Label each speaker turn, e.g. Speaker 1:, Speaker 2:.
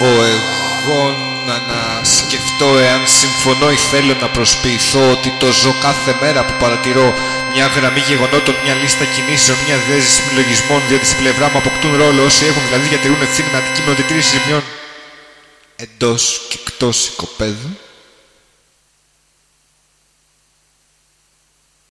Speaker 1: Ο εγώ να, σκεφτώ εάν συμφωνώ ή θέλω να προσποιηθώ ότι το ζω κάθε μέρα που παρατηρώ μια γραμμή γεγονότων, μια λίστα κινήσεων, μια δέση συλλογισμών, διότι στην πλευρά μου αποκτούν ρόλο όσοι έχουν δηλαδή διατηρούν ευθύνη με αντικείμενο τετήρηση ζημιών εντός και εκτός οικοπαίδου.